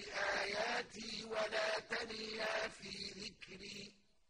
بِآيَاتِي وَلَا تَنِيَا فِي ذِكْرِي